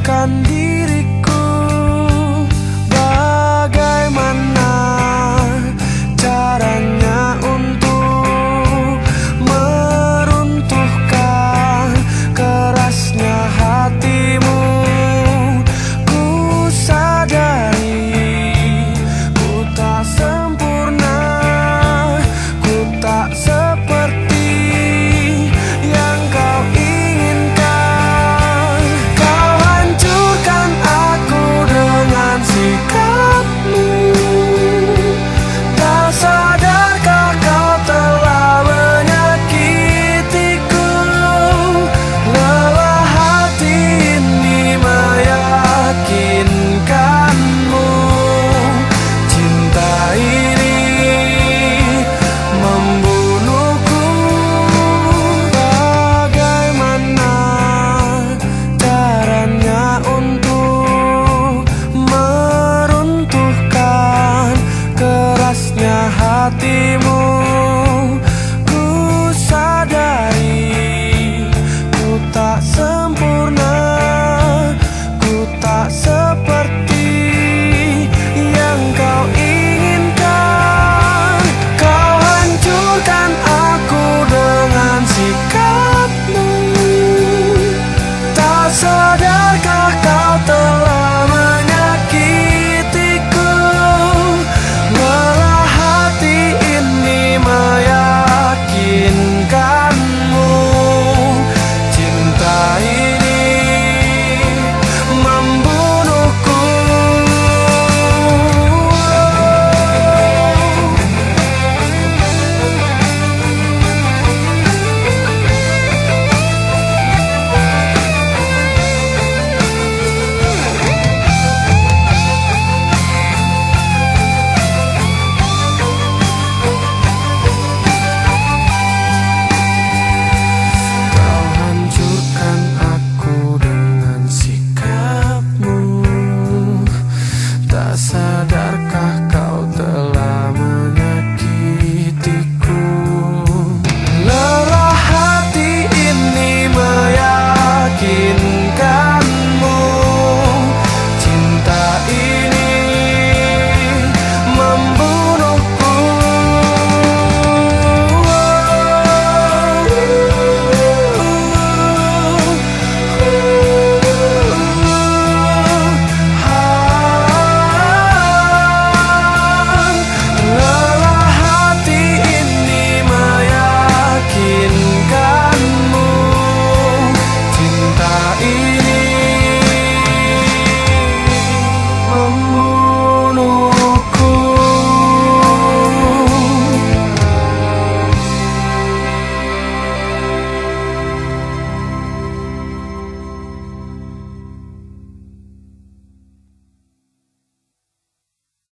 jauhkan diri sadar.